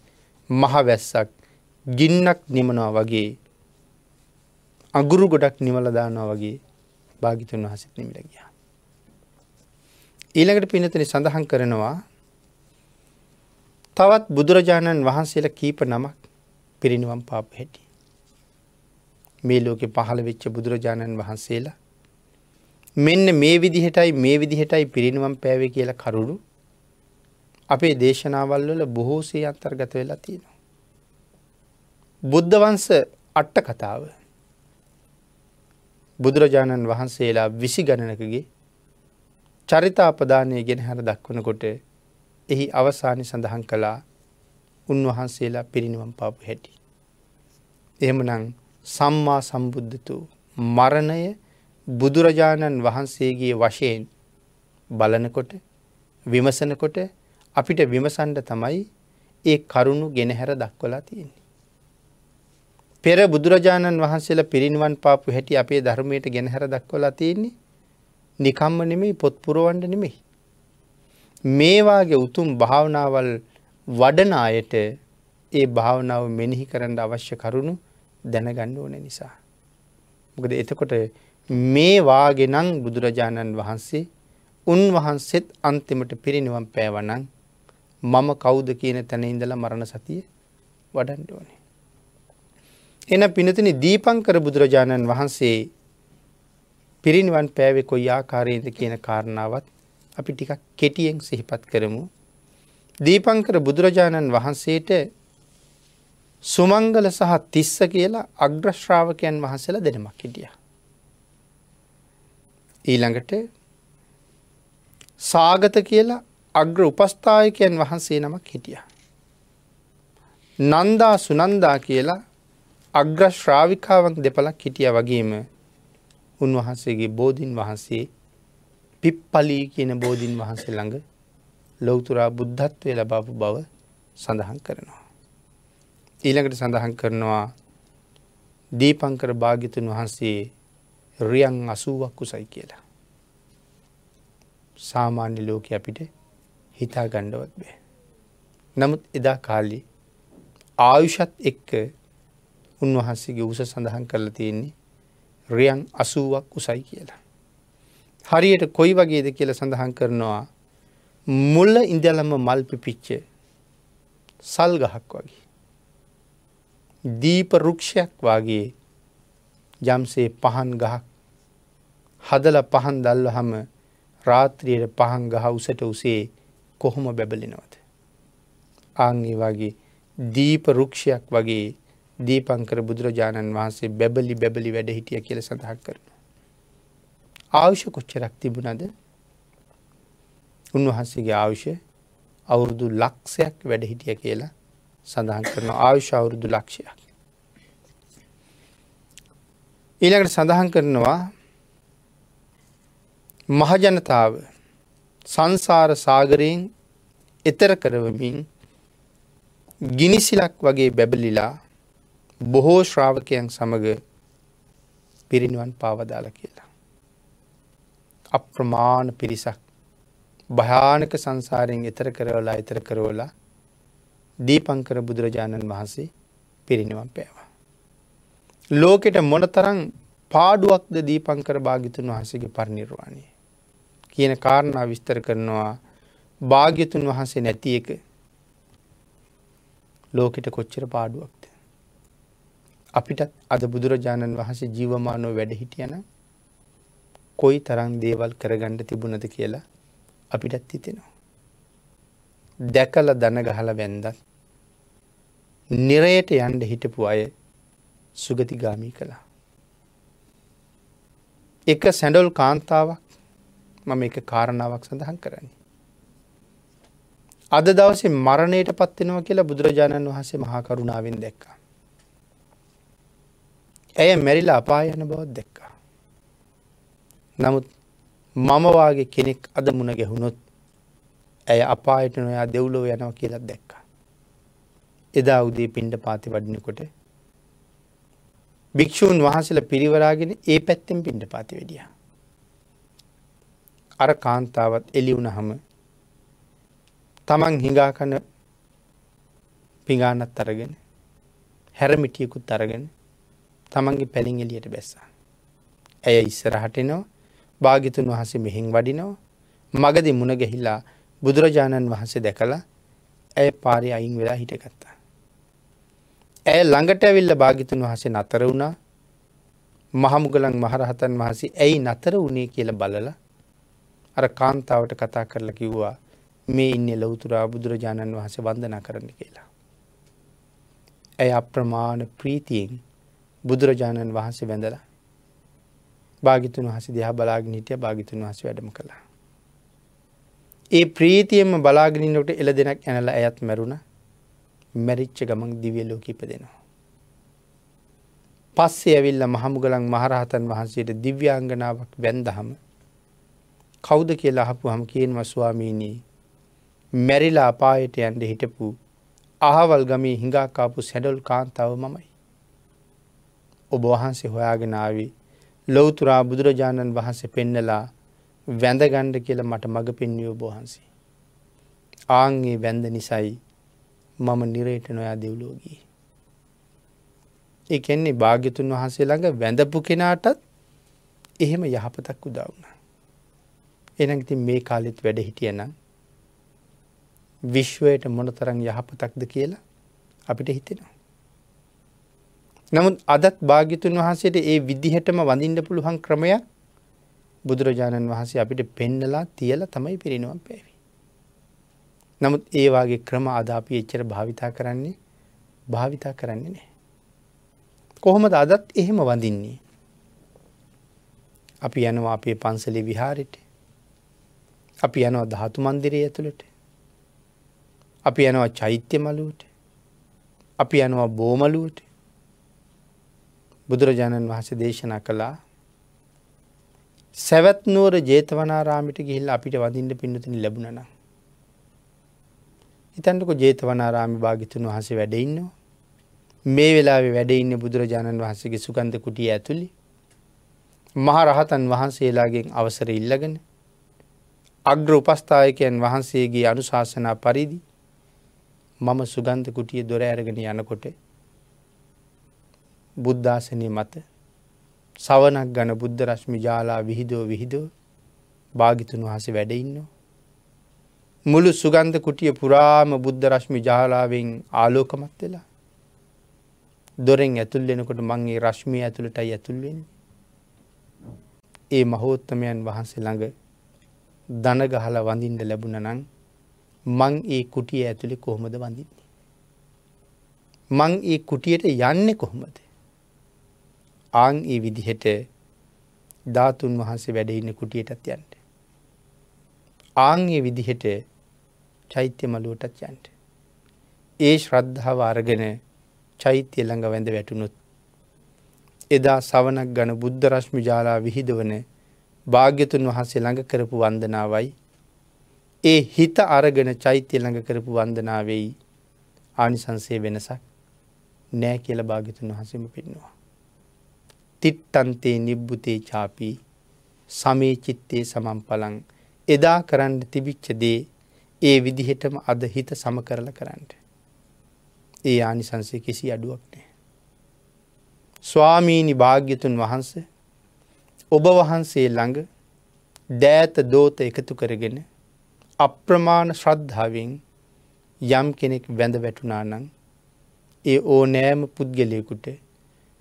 මහවැස්සක් ගින්නක් නිමනවා වගේ අගුරු ගොඩක් නිවලදානවා වගේ භාගිතුන් වහසත් නිමිල ගියා. ඊළඟට පිනතන සඳහන් කරනවා තවත් බුදුරජාණන් වහන්සේලා කීප නමක් පිරිනිවම් පාප හැටි. මේ ලෝකෙ පහළ වෙච්ච බුදුරජාණන් වහන්සේලා මෙන්න මේ විදිහටයි මේ විදිහටයි පිරිනිවම් පෑවේ කියලා කරුණු අපේ දේශනාවල් වල බොහෝසේ අන්තර්ගත වෙලා තියෙනවා. බුද්ධ වංශ අට කතාව බුදුරජාණන් වහන්සේලා විසි ගණනකගේ චරිතාපදානය ගෙන හැර දක්වනකොට එහි අවසානි සඳහන් කළා උන්වහන්සේලා පිරිනිවම් පාපු හැටි. එහෙමනං සම්මා සම්බුද්ධතු මරණය බුදුරජාණන් වහන්සේගේ වශයෙන් බලනකොට විමසනකොට අපිට විමසන්ඩ තමයි ඒ කරුණු ගෙනහැර දක්වලා තියෙන්නේ. පෙර බුදුරජාණන් වහන්සේලා පිරිනිවන් පාපු හැටි අපේ ධර්මයට ගෙනහැර දක්වලා තියෙන්නේ නිකම්ම නෙමෙයි පොත්පුරුවන්ඩ නෙමෙයි. මේවාගේ උතුම් භාවනාවල් වඩන අයට ඒ භාවනාව මෙනෙහි කරන්න අවශ්‍ය කරුණු දැනගන්න ඕන නිසා. මොකද එතකොට මේ වාගෙනං බුදුරජාණන් වහන්සේ උන්වහන්සේත් අන්තිමට පිරිනිවන් පෑවනං මම කවුද කියන තැන ඉඳලා මරණ සතිය වඩන්න ඕනේ. එන පිනතින දීපංකර බුදුරජාණන් වහන්සේ පිරිනිවන් පෑවෙ කොයි ආකාරයෙන්ද කියන කාරණාවත් අපි ටිකක් කෙටියෙන් සිහිපත් කරමු. දීපංකර බුදුරජාණන් වහන්සේට සුමංගල සහ තිස්ස කියලා අග්‍රශ්‍රාවකයන් වහන්සේලා දෙනමක් හිටිය. ඊළඟට සාගත කියලා අග්‍ර උපස්ථායකයන් වහන්සේ නමක් හිටිය. නන්දා සුනන්දා කියලා අග්‍රශ්‍රාවිකාවක් දෙපලක් හිටිය වගේම උන්වහන්සේගේ බෝධීන් වහන්සේ පිප්පලී කියන බෝධීන් වහන්සේ ළඟ ලොවතුරා බුද්ධත්වය ලබාපු බව සඳහන් කරනවා. ඊළඟට සඳහන් කරනවා දීපංකර භාගිතුන් වහන්සේ රියන් අසුවක් කුසයි කියලා. සාමාන්‍ය ලෝක අපිට හිතා ගණ්ඩවත් බෑ. නමුත් එදා කාලි ආයුෂත් එක්ක උන්වහන්සේගේ උස සඳහන් කරලා තියෙන්නේ රියන් අසුවක් උසයි කියලා. හරියට කොයි වගේද කියල සඳහන් කරනවා මුල්ල ඉඳලම මල් පිපිච්ච සල් ගහක් වගේ. දීප රුක්ෂයක් වගේ යම්සේ පහන් ගහක් හදල පහන් දල්ල හම රාත්‍රියයට පහන් ගහ උසට උසේ කොහොම බැබලෙනවද. ආංගේ වගේ දීප රුක්ෂයක් වගේ දීපංකර බුදුරජාණන් වහන්සේ බැබලි බැබලි වැඩ හිටිය කියල සඳහක් කරන. ආවුෂ කොච්චරක් තිබුණද උන්වහන්සේගේ ආවුෂ අවුරුදු ලක්ෂයක් වැඩ හිටිය කියලා සඳහන් කරන ආයුෂ අවුරුදු ලක්ෂයක්. ඊළඟට සඳහන් කරනවා මහජනතාව සංසාර සාගරයෙන් එතර කරවමින් ගිනිසිලක් වගේ බැබලිලා බොහෝ ශ්‍රාවකයන් සමඟ පිරිනිවන් පාවදාල කියලා. අප්‍රමාණ පිරිසක් භයානක සංසාරයෙන් එතර කරවලා එතර කරවලා දීපංකර බුදුරජාණන් වහන්සේ පිරිනිවන් පෑවා. ලෝකෙට මොනතරං පාඩුවක්ද දීපංකර භාගිතුන් වහසගේ පරිනිර්වාණය. කියන කාරණා විස්තර කරනවා භාග්‍යතුන් වහන්සේ නැති එක ලෝකෙට කොච්චර පාඩුවක්ද. අපිටත් අද බුදුරජාණන් වහන්සේ ජීවමානෝ වැඩ හිටියන කොයි තරං දේවල් කරගණ්ඩ තිබුණද කියලා අපිටත් හිතෙනවා. දැකල දනගහල වැන්දත් නිරයට යන්ඩ හිටපු අය සුගතිගාමී කළා. එක සැඩොල් කාන්තාවක් මම එක කාරණාවක් සඳහන් කරන්නේ. අද දවසේ මරණයට පත්වෙනවා කියලා බුදුරජාණන් වහන්සේ මහා කරුණාවෙන් දැක්කා. ඇය මැරිලා අපා යන බවත් දැක්කා. නමුත් මමවාගේ කෙනෙක් අද මුණ ගැහුණොත් ඇය අපායට නොයා දෙව්ලෝ යනවා කියලත් දැක්කා. එදා උදේ පින්ඩ පාති වඩිනකොට භික්‍ෂූන් වහසල පිරිවරාගෙන ඒ පැත්තෙන් පින්ඩ පාති වැඩිය. අර කාන්තාවත් එලිවුණ හම තමන් හිඟාකන පිඟානත් අරගෙන හැරමිටියකුත් අරගෙන තමන්ගේ පැළින් එලියට බැස්සා. ඇය ඉස්සරහටනවා භාගිතුන් වහසේ මෙහින් වඩිනවා මගදි මුණ ගැහිලා බුදුරජාණන් වහන්සේ දැකලා ඇය පාරි අයින් වෙලා හිටගත්තා. ඇය ළඟට ඇවිල්ල භාගිතුන් වහසේ නතර වුණා මහමුගලන් මහරහතන් වහසේ ඇයි නතර වුණේ කියල බලල අර කාන්තාවට කතා කරලා කිව්වා මේ ඉන්න ලොවතුරා බුදුරජාණන් වහස වන්දනා කරන්න කියලා. ඇය අප්‍රමාණ ප්‍රීතියෙන් බුදුරජාණන් වහන්සේ වැඳලා භාගිතුන් වහස දිහා බලාගෙන හිටිය භාගිතුන් වහස වැඩම කළා. ඒ ප්‍රීතියම බලාගෙනින්නට එල දෙනක් ඇනල ඇයත් මැරුණ මැරිච්ච ගමන් දිවිය ලෝක ඉපදෙනවා. පස්සේ ඇවිල්ල මහමුගලන් මහරහතන් වහන්සේට දිව්‍යාංගනාවක් වැන්දහම කෞුද කියලා අහපු හම කියන්ව ස්වාමීනී මැරිලා අපායට යන්ඩ හිටපු අහවල් ගමේ හිඟාකාපු සැඩල් කාන්තාව මමයි. ඔබ වහන්සේ හොයාගෙනාවී ලොවතුරා බුදුරජාණන් වහන්සේ පෙන්නලා වැඳගණ්ඩ කියල මට මඟ පෙන්වියෝ බොහන්සේ. ආංගේ වැන්ද නිසයි මම නිරේට නොයා දෙව්ලෝගී. එකෙන්නේ භාග්‍යතුන් වහන්සේ ළඟ වැඳපු කෙනාටත් එහෙම යහපතක් උදවුණ. එනං ඉතින් මේ කාලෙත් වැඩ හිටියනම් විශ්වයට මොනතරං යහපතක්ද කියලා අපිට හිතෙනවා. නමුත් අදත් භාග්‍යතුන් වහන්සේට ඒ විදිහටම වඳින්න පුළුවන් ක්‍රමයක් බුදුරජාණන් වහන්සේ අපිට පෙන්නලා තියලා තමයි පිරිනුවම් පෑවි. නමුත් ඒවාගේ ක්‍රම අද අපි එච්චර භාවිතා කරන්නේ භාවිතා කරන්නේ නෑ. කොහොමද අදත් එහෙම වඳින්නේ. අපි යනවා අපේ පන්සලි විහාරයට අපි යනවා ධාතු මන්දිරය ඇතුළට අපි යනවා චෛත්‍ය මලුවට අපි යනවා බෝමලුවට බුදුරජාණන් වහස දේශනා කළා සැවැත්නුවර ජේතවනාරාමිට ගිහිල් අපිට වදින්ට පින්නතින ලැබුණන. ඉතන්ටක ජේතවනාරාමි භාගිතුන් වහස වැඩඉන්නවා. මේ වෙලා වැඩඉන්න බුදුරජාණන් වහන්සේගේ සුගන්ධ කුටිය ඇතුළි. මහ රහතන් වහන්සේලාගෙන් අවසර ඉල්ලගෙන අග්‍ර උපස්ථායකයන් වහන්සේගේ අනුශාසනා පරිදි මම සුගන්ධ කුටිය දොර ඇරගෙන යනකොට බුද්ධාසනය මත සවනක් ගන බුද්ධ රශ්මි ජාලා විහිදෝ විහිදෝ භාගිතුන් වහස වැඩඉන්න. මුළු සුගන්ධ කුටිය පුරාම බුද්ධ රශ්මි ජාලාවෙන් ආලෝකමත් වෙලා. දොරෙන් ඇතුල්ලෙනකොට මංගේ රශ්මිය ඇතුළටයි ඇතුල්වෙන්. ඒ මහෝත්තමයන් වහන්සේ ළඟ දනගහල වඳින්ට ලැබුණ නං මං ඒ කුටිය ඇතුළි කොහොමද වඳින්නේ. මං ඒ කුටියට යන්න කොහොමද. ආං ඒ විදිහට ධාතුන් වහන්සේ වැඩඉන්න කුටියටත් යන්ට. ආංගේ විදිහට චෛත්‍ය මලුවටත් යන්ට. ඒ ශ්‍රද්ධාව අරගෙන චෛත්‍ය ළඟ වැඳ වැටුණොත්. එදා සවනක් ගන බුද්ධ රශ්මි ජාලා විහිදවන භාග්‍යතුන් වහන්සේ ළඟ කරපු වන්දනාවයි. ඒ හිත අරගෙන චෛත්‍ය ළඟ කරපු වන්දනාවෙයි ආනිසන්සේ වෙනසක් නෑ කියල භාගිතුන් වහසම පෙන්නවා. තිට්ටන්තේ නිබ්බුතේ චාපී සමේ චිත්තේ සමම් පලං එදා කරන්න තිබිච්ච දේ ඒ විදිහටම අද හිත සම කරල කරන්නට. ඒ ආනිසන්සේ කිසි අඩුවක් නෑ. ස්වාමීණි භාග්‍යතුන් වහන්ස ඔබ වහන්සේ ළඟ දෑත දෝත එකතු කරගෙන අප්‍රමාණ ශ්‍රද්ධාවෙන් යම් කෙනෙක් වැඳ වැටුනා නං ඒ ඕ නෑම පුද්ගලයකුට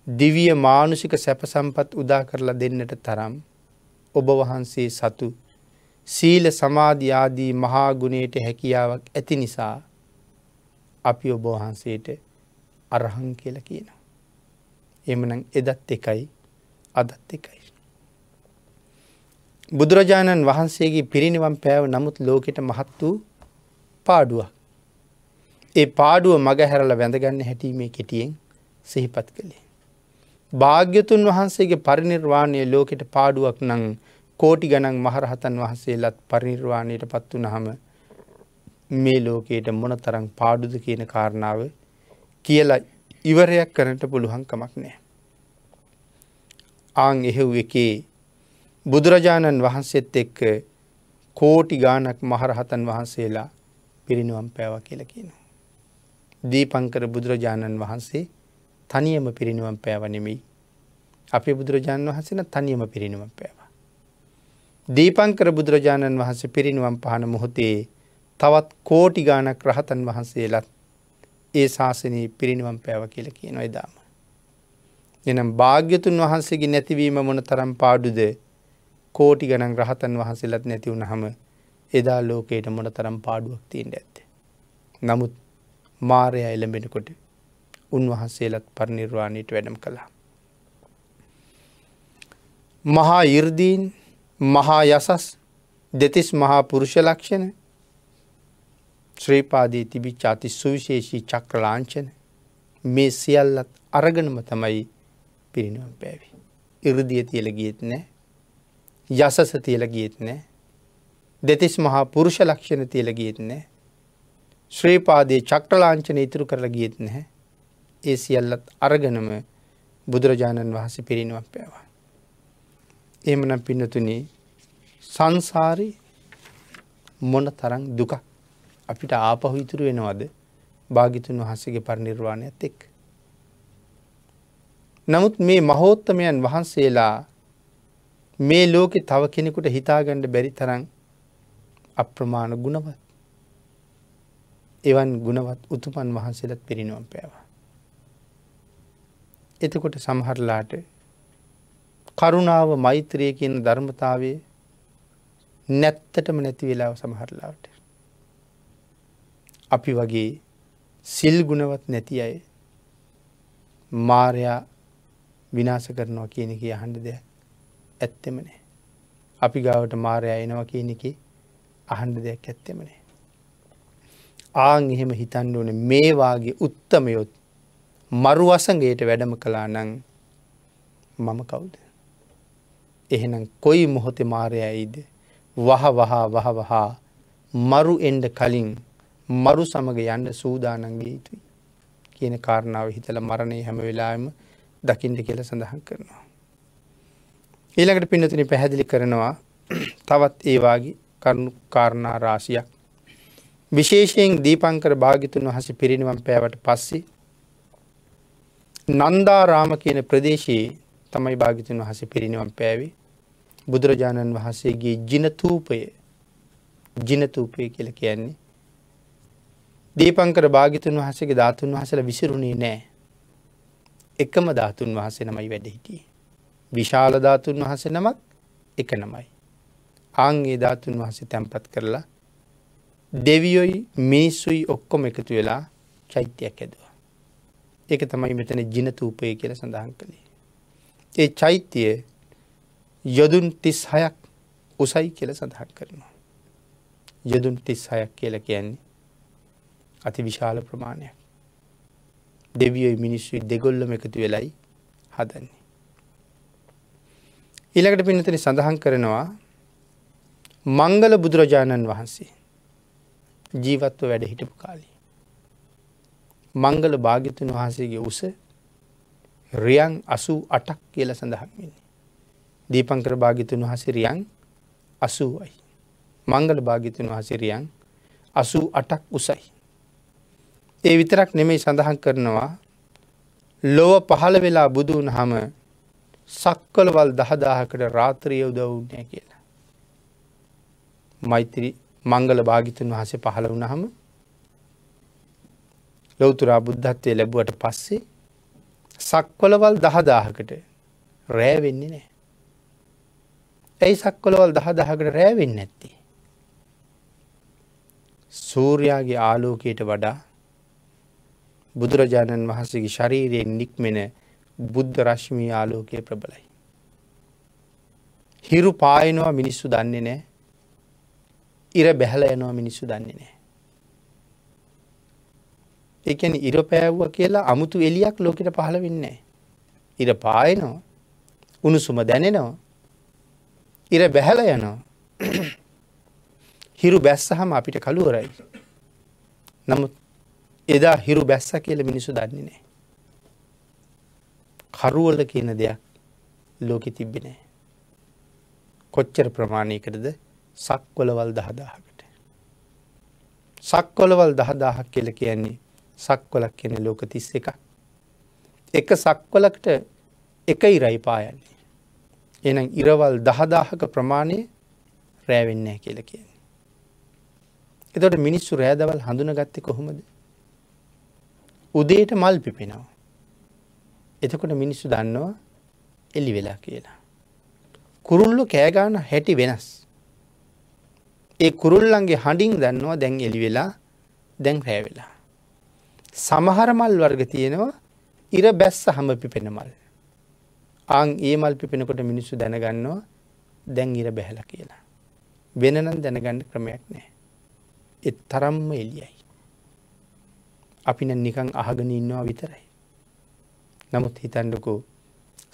දිවිය මානුෂික සැපසම්පත් උදා කරලා දෙන්නට තරම් ඔබ වහන්සේ සතු සීල සමාධයාදී මහාගුණයට හැකියාවක් ඇති නිසා අපි ඔබ වහන්සේට අරහන් කියල කියන. එමනම් එදත් එකයි අදත් එකයි. බුදුරජාණන් වහන්සේගේ පිරිනිවම් පෑව නමුත් ලෝකෙට මහත් වූ පාඩුවක්. ඒ පාඩුව මග හැරල වැඳගන්න හැටීමේ කෙටියෙන් සිහිපත් කළේ. භාග්‍යතුන් වහන්සේගේ පරිනිර්වාණය ලෝකෙට පාඩුවක් නං කෝටි ගණන් මහරහතන් වහන්සේලත් පරිනිර්වාණයට පත් වනහම මේ ලෝකයට මොන තරං පාඩුද කියන කාරණාව කියලා ඉවරයක් කරනට පුළුවන්කමක් නෑ. ආං එහෙව් එකේ බුදුරජාණන් වහන්සේත් එක්ක කෝටි ගානක් මහරහතන් වහන්සේලා පිරිනුවම් පැව කියල කියනවා. දීපංකර බුදුරජාණන් වහන්සේ තනියම පිරිනිවම් පෑව නෙමෙයි. අපේ බුදුරජාණන් වහන්සේන තනියම පිරිනිවම් පෑවා. දීපංකර බුදුරජාණන් වහන්සේ පිරිනිවම් පහන මොහොතේ තවත් කෝටි ගානක් රහතන් වහන්සේලත් ඒ ශාසනයේ පිරිනිවම් පෑව කියල කියන එදාම. එනම් භාග්‍යතුන් වහන්සේගේ නැතිවීම මොන තරම් පාඩුද කෝටි ගණන් රහතන් වහන්සේලත් නැතිවුණ හම එදා ලෝකයට මොන තරම් පාඩුවක් තිීන්ට ඇත්ත. නමුත් මාරය එළඹෙනකොට උන්වහන්සේලත් පරිනිර්වාණයට වැඩම් කළා. මහා ඉර්දීන් මහා යසස් දෙතිස් මහා පුරුෂ ලක්ෂණ ශ්‍රීපාදී තිබිච්ච අති සුවිශේෂී චක්‍රලාංචන මේ සියල්ලත් අරගනම තමයි පිරිනුවම් පෑවි. ඉරදිය තියල ගියත් නෑ. යසස තියල ගියත් නෑ. දෙතිස් මහා පුරුෂ ලක්ෂණ තියල ගියත් නෑ. ශ්‍රීපාදයේ චක්‍රලාංචන ඉතුරු කරලා ගියත් නැහැ. ඒ සියල්ලත් අරගනම බුදුරජාණන් වහන්සේ පිරිනුවක් පෑවා. එමනම් පින්නතුනි සංසාරි මොන තරං දුකක් අපිට ආපහු ඉතුරු වෙනවද භාගිතුන් වහන්සේගේ පරිනිර්වාණයත් එක්. නමුත් මේ මහෝත්තමයන් වහන්සේලා මේ ලෝකෙ තව කෙනෙකුට හිතාගණ්ඩ බැරි තරං අප්‍රමාණ ගුණවත්. එවන් ගුණවත් උතුමන් වහන්සේලත් පිරිනුවම් පෑවා. එතකොට සමහරලාට කරුණාව මෛත්‍රය කියන ධර්මතාවය නැත්තටම නැති වෙලාව සමහරලාට. අපි වගේ සිල් ගුණවත් නැති අය මාරයා විනාස කරනවා කියන එක අහන්ඩ දෙයක් ඇත්තෙමනේ. අපි ගාවට මාරයා එනවා කියන එක අහන්ඩ දෙයක් ඇත්තෙමනේ. ආං එහෙම හිතන්න ඕන මේවාගේ උත්තමයොත් මරු වසගේට වැඩම කලා නං මම කවුද. එහෙනම් කොයි මොහොතේ මාරයයිද වහ වහා වහ වහා මරු එන්ඩ කලින් මරු සමග යන්න සූදානන්ගේ යුතුයි කියන කාරණාව හිතල මරණය හැම වෙලාම දකිින්ට කියල සඳහන් කරනවා. ඊළඟට පින්නතින පැහැදිලි කරනවා [CLEARS THROAT] තවත් ඒවාගේ කරුණු කාරණා රාශියක්. විශේෂයෙන් දීපංකර භාගිතුන් වහස පිරිනිවම් පෑවට පස්සේ නන්දාරාම කියන ප්‍රදේශයේ තමයි භාගිතුන් වහස පිරිනිවම් පෑවේ බුදුරජාණන් වහන්සේගේ ජිනතූපය ජිනතූපය කියල කියන්නේ දීපංකර භාගිතුන් වහසගේ ධාතුන් වහසල විසිරුණේ නෑ එකම ධාතුන් වහසේ නමයි වැඩ හිටිය. විශාල ධාතුන් වහස නමක් එක නමයි. ආංගේ ධාතුන් වහසේ තැන්පත් කරලා දෙවියොයි මිනිස්සුයි ඔක්කොම එකතු වෙලා චෛත්‍යයක් ඇදවා. ඒක තමයි මෙතන ජිනතූපය කියල සඳහන් කළේ. ඒ චෛත්‍යය යොදුන් තිස් හයක් උසයි කියල සඳහන් කරනවා. යොදුන් තිස් හයක් කියල කියන්නේ අති විශාල ප්‍රමාණයක්. දෙවියයි මිනිස්සුයි දෙගොල්ලම එකතු වෙලයි හදන්නේ. ඊළඟට පිනතන සඳහන් කරනවා මංගල බුදුරජාණන් වහන්සේ ජීවත්ව වැඩ හිටපු කාලි. මංගල භාගිතුන් වහන්සේගේ උස රියන් අසූ අටක් කියල සඳහන් වෙන්නේ. දීපංකර භාගිතුන් වහසිරියන් අසූවයි. මංගල භාගිතුන් වහසිරියන් අසූ අටක් උසයි. ඒ විතරක් නෙමෙයි සඳහන් කරනවා ලොව පහළ වෙලා බුදුන් හම සක්වලවල් දහදාහකට රාත්‍රිය උදවුන්නෑ කියලා. මෛත්‍රී මංගල භාගිතුන් වහසේ පහළ වුණහම ලොවතුරා බුද්ධත්වය ලැබුවට පස්සේ සක්වලවල් දහදාහකට රෑවෙන්නේ නෑ. ඇයි සක්කොලවල් දහදහකට රෑවෙන්න ඇත්ති. සූරයාගේ ආලෝකයට වඩා බුදුරජාණන් වහන්සේගේ ශරීරයෙන් නික්මෙන බුද්ධ රශ්මී ආලෝකය ප්‍රබලයි. හිරු පායනවා මිනිස්සු දන්නේ නෑ ඉර බැහල යනවා මිනිස්සු දන්නේ නෑ. එකන ඉර පෑව්ව කියලා අමුතු එලියක් ලෝකට පහළ වෙන්නේ. ඉර පායනවා උණුසුම දැනෙනවා ඉර බැහැල යනවා. හිරු බැස්සහම අපිට කළුවරයි. නමුත් එදා හිරු බැස්ස කියල මිනිසු දන්නේ නෑ. කරුවල කියන දෙයක් ලෝකෙ තිබ්බෙනෑ. කොච්චර ප්‍රමාණයකටද සක්වලවල් දහදාහකට. සක්කොලවල් දහදාහක් කියල කියන්නේ සක්වලක් කියන ලෝක තිස්ස එක. එක සක්වලකට එක ඉරයි පායන්නේ. එනම් ඉරවල් දහදාහක ප්‍රමාණය රෑවෙන්නෑ කියල කියන්නේ. එතොට මිනිස්සු රෑදවල් හඳුන ගත්තෙ කොහොමද. උදේට මල් පිපෙනවා. එතකොට මිනිස්සු දන්නවා එලි වෙලා කියලා. කුරුල්ලු කෑගාන හැටි වෙනස්. ඒ කුරුල්ලන්ගේ හඬින් දන්නවා දැන් එලි වෙලා දැන් රෑවෙලා. සමහර මල් වර්ග තියෙනවා ඉර බැස්ස හම පිපෙන මල්. ආං ඒ මල් පිපෙනකොට මිනිස්සු දැනගන්නවා දැන් ඉර බැහල කියලා. වෙනනම් දැනගන්න ක්‍රමයක් නෑ. එත් තරම්ම එලියයි. අපි නිකං අහගෙන ඉන්නවා විතරයි. නමුත් හිතන්ඩකෝ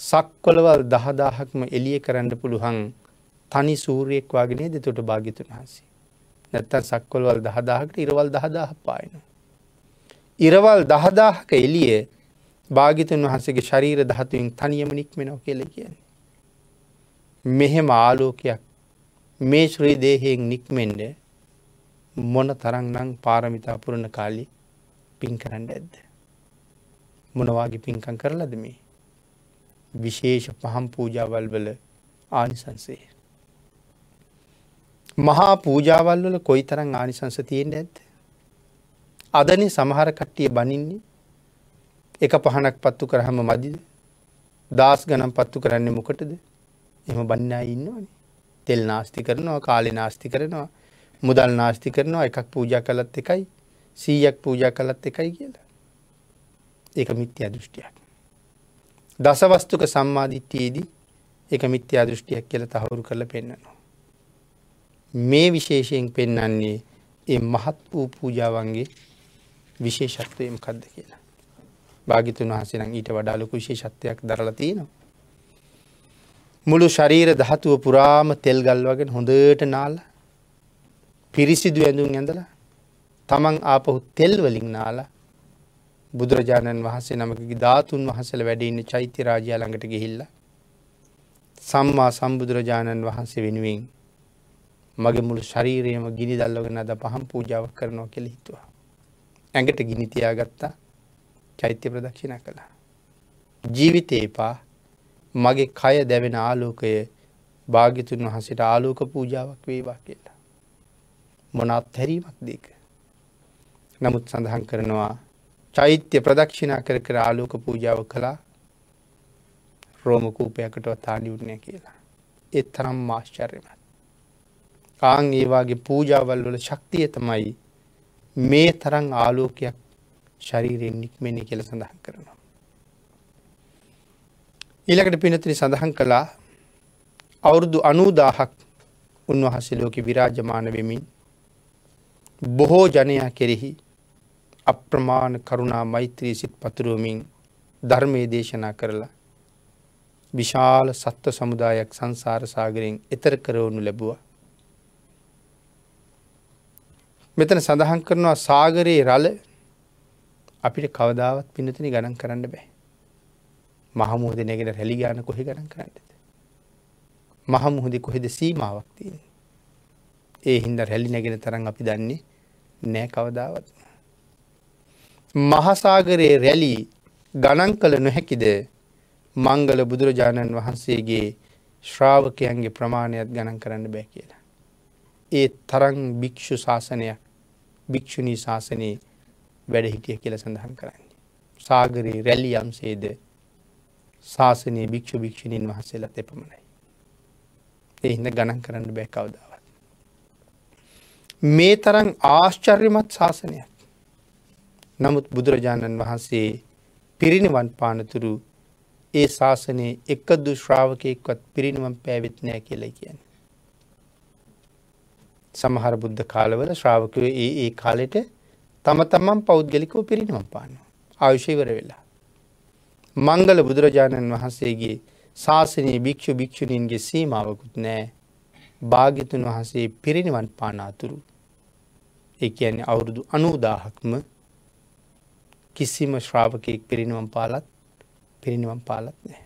සක්වලවල් දහදාහක්ම එලිය කරන්න පුළුවන් තනි සූරියෙක් වගේ දෙතොට භාගිතුන් වහන්සේ. නැත්තන් සක්වලවල් දහදාහකට ඉරවල් දහදාහ පායන. ඉරවල් දහදාහක එලිය භාගිතන් වහන්සේගේ ශරීර දහතුවෙන් තනියම නික්මෙනව කියල කියන. මෙහෙම ආලෝකයක් මේ ශ්‍රී දේහයෙන් නික්මෙන්ඩ මොන තරංනං පාරමිතා පුරණ කාලි පින් කරන්න ඇද්ද. මොනවාගේ පින්කං කරලද මේ. විශේෂ පහම් පූජාවල් වල ආනිසන්සේ. මහා පූජාවල් වල කොයි තරං ආනිසංස තියෙන්ට ඇත්ත. අදනි සමහර කට්ටිය බනින්නේ. එක පහනක් පත්තු කරහම මදිද? දස් ගනම් පත්තු කරන්නේ මොකටද? එම බන්නා ඉන්නවනේ. තෙල් නාස්ති කරනවා කාලෙ නාස්ති කරනවා මුදල් නාස්ති කරනවා එකක් පූජ කලත් එකයි සීයක් පූජ කලත් එකයි කියලා. ඒක මිත්‍යා දෘෂ්ටියක්. දසවස්තුක සම්මාධිත්‍යයේදී එක මිත්‍යා දෘෂ්ටියක් කියල තහවුරු කරල පෙන්න්නනවා මේ විශේෂයෙන් පෙන්නන්නේ ඒ මහත් වූ පූජාවන්ගේ විශේෂත්වයම කද්ද කියලා භාගිතුන් වහසනම් ඊට වඩාලොකු විශේෂත්වයක් දරලා තියෙනවා. මුළු ශරීර දහතුව පුරාම තෙල් ගල්වගෙන හොඳට නාල පිරිසිදු ඇඳුම් ඇඳලා තමන් ආපහු තෙල් වලින් නාලා බුදුරජාණන් වහන්සේ නමකගේ ධාතුන් වහසල වැඩඉන්න චෛත්‍ය රාජයා ළඟට ගිහිල්ල සම්මා සම්බුදුරජාණන් වහන්සේ වෙනුවෙන් මගේ මුළු ශරීරයම ගිනි දල්ලගෙන අද පහම් පූජාවක් කරනවා කෙළ හිතුවා. ඇඟට ගිනිතියා ගත්තා චෛත්‍ය ප්‍රදක්ෂිණ කළා. ජීවිතේපා මගේ කය දැවෙන ආලෝකය භාගිතුන් වහසට ආලෝක පූජාවක් වේවා කියලා. මොනත් හැරීමක් දෙක. නමුත් සඳහන් කරනවා චෛත්‍ය ප්‍රදක්ෂිනා කර කර ආලෝක පූජාව කළා රෝමකූපයකටව තානිවුණය කියලා. එත් තරම් මාශ්චර්යමත්. කාං ඒවාගේ පූජාවල් වල ශක්තිය තමයි මේ තරං ආලෝකයක් ශරීරයෙන් නික්මෙන්නේ කියල සඳහන් කරනවා. ඊළකට පිනතිරි සඳහන් කළා අවුරුදු අනූදාහක් උන්වහසේ ලෝක විරාජමාන වෙමින් බොහෝ ජනයා කෙරෙහි අප්‍රමාණ කරුණා මෛත්‍රී සිත් පතුරුවමින් ධර්මය දේශනා කරලා විශාල සත්ව සමුදායක් සංසාර සාගරයෙන් එතර කරවනු ලැබුව. මෙතන සඳහන් කරනවා සාගරයේ රල අපිට කවදාවත් පිනතින ගණන් කරන්න බෑ. මහමුහදනයගෙන රැලි ගාන කොහෙ ගණන් කරන්නද. මහමුහදි කොහෙද සීමාවක් තියෙන. ඒ හින්ද රැලි නැගෙන තරන් අපි දන්නේ නෑ කවදාවත්. මහසාගරයේ රැලි ගණන් කළ නොහැකිද මංගල බුදුරජාණන් වහන්සේගේ ශ්‍රාවකයන්ගේ ප්‍රමාණයක් ගණන් කරන්න බෑ කියලා. ඒ තරං භික්‍ෂු ශාසනයක් භික්‍ෂුණී ශාසනයේ වැඩ හිටිය කියල සඳහන් කරන්නේ. සාගරයේ රැලි යම්සේද ශාසනය භික්ෂු භික්ෂණීන් වහසේලා එපමණයි. එහින්ද ගණන් කරන්න බෑ කවදාවත්. මේ තරන් ආශ්චර්යමත් ශාසනයක්. නමුත් බුදුරජාණන් වහන්සේ පිරිනිවන් පානතුරු ඒ ශාසනයේ එක දුශ්‍රාවකයෙක්වත් පිරිනිවම් පැවිත්නෑ කියලයි කියන. සමහර බුද්ධ කාලවල ශ්‍රාවකව ඒ ඒ කාලෙට තම තමන් පෞද්ගලිකව පිරිනිවම් පානවා. ආයුෂයවර වෙලා. මංගල බුදුරජාණන් වහන්සේගේ ශාසනයේ භික්‍ෂු භික්‍ෂුණීන්ගේ සීමාවකුත් නෑ භාගිතුන් වහන්සේ පිරිනිවන් පානාතුරු. ඒ කියන්නේ අවුරුදු අනූදාහක්ම කිසිම ශ්‍රාවකයෙක් පිරිනිවම් පාලත් පිරිනිවම් පාලත් නෑ.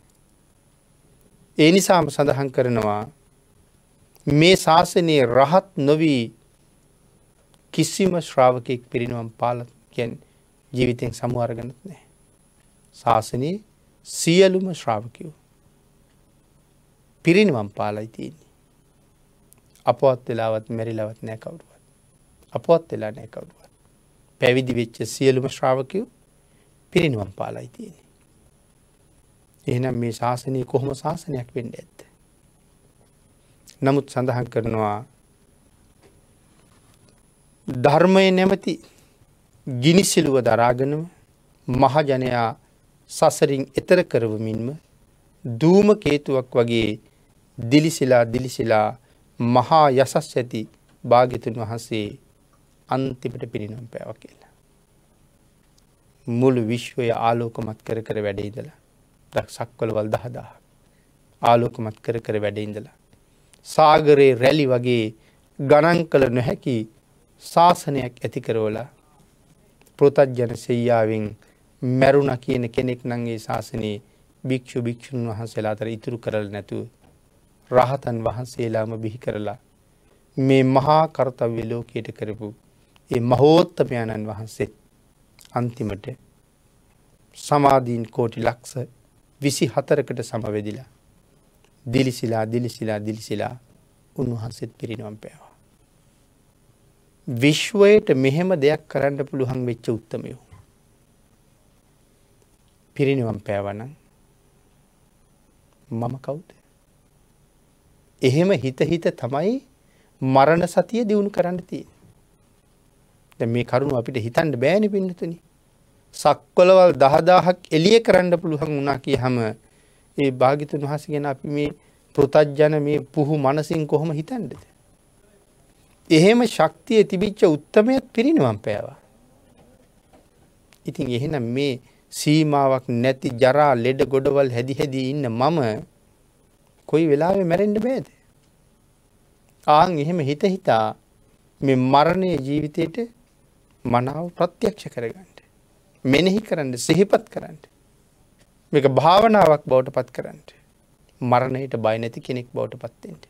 ඒ නිසාම සඳහන් කරනවා මේ ශාසනයේ රහත් නොවී කිසිම ශ්‍රාවකයෙක් පිරිනුවම් පාල කියැන් ජීවිතයෙන් සමුවර්ගනත් නෑ. ශාසනයේ සියලුම ශ්‍රාවකයෝ. පිරිනිවම් පාලයි තියන්නේ. අපවත් වෙලාවත් මැරිලවත් නෑ කවරුවත්. අපවත් වෙලා නෑ කවරුවත්. පැවිදි වෙච්ච සියලුම ශ්‍රාවකයෝ පිරිනිවම් පාලයි තියෙන. එහෙනම් මේ ශාසනය කොහොම ශාසනයක් වෙන්න ඇත්ත. නමුත් සඳහන් කරනවා ධර්මය නැමති ගිනිසිලුව දරාගනම මහජනයා සසරින් එතර කරවමින්ම දූම කේතුවක් වගේ දිලිසිලා දිලිසිලා මහා යසස් ඇති භාගිතුන් වහන්සේ අන්තිමට පිරිනම් පැව කියලා. මුළු විශ්වය ආලෝකමත් කර කර වැඩෙයිදලා සක්වලවල් දහදා. ආලෝකමත් කර කර වැඩඉඳලා. සාගරයේ රැලි වගේ ගණන් කළ නොහැකි ශාසනයක් ඇතිකරෝලා පෘතජ්ජන සෙයාවෙන් මැරුණ කියන කෙනෙක් නංගේ ශාසනයේ භික්‍ෂු භික්‍ෂූන් වහන්සේලා අතර ඉතුරු කරල නැතුව රහතන් වහන්සේලාම බිහි කරලා මේ මහා කර්තව්‍ය ලෝකයට කරපු ඒ මහෝත්තමයණන් වහන්සේ අන්තිමට සමාධීන් කෝටි ලක්ෂ විසි හතරකට සමවෙදිලා දිලිසිලා දිලිසිලා දිලිසිලා උන්වහන්සේත් පිරිනවම් පෑවා. විශ්වයට මෙහෙම දෙයක් කරන්න පුළුවන් වෙච්ච උත්තමයෝ. පිරිනිවම් පෑවනම් මම කවුද. එහෙම හිත හිත තමයි මරණ සතිය දියුණු කරන්න තිය. මේ කරුණු අපිට හිතන්ට බෑනි පින්නතුනි. සක්වලවල් දහදාහක් එලිය කරන්න පුළුවන් වුණා කිය හම ඒ භාගිතුන් වහස ගෙන අපි මේ පෘතජ්ජන මේ පුහු මනසින් කොහොම හිතන්ඩද. එහෙම ශක්තිය තිබිච්ච උත්තමයත් පිරිනිවම් පෑවා. ඉතින් එහෙනම් මේ සීමාවක් නැති ජරා ලෙඩ ගොඩවල් හැදි හැදී ඉන්න මම කොයි වෙලාවෙ මැරෙන්ඩ බෑද. ආං එහෙම හිත හිතා මේ මරණය ජීවිතයට මනාව ප්‍රත්‍යක්ෂ කරගන්නට. මෙනෙහි කරන්න සිහිපත් කරන්න. මේක භාවනාවක් බවට පත් කරන්නට. මරණයට බය නැති කෙනෙක් බවට පත්තෙන්ට.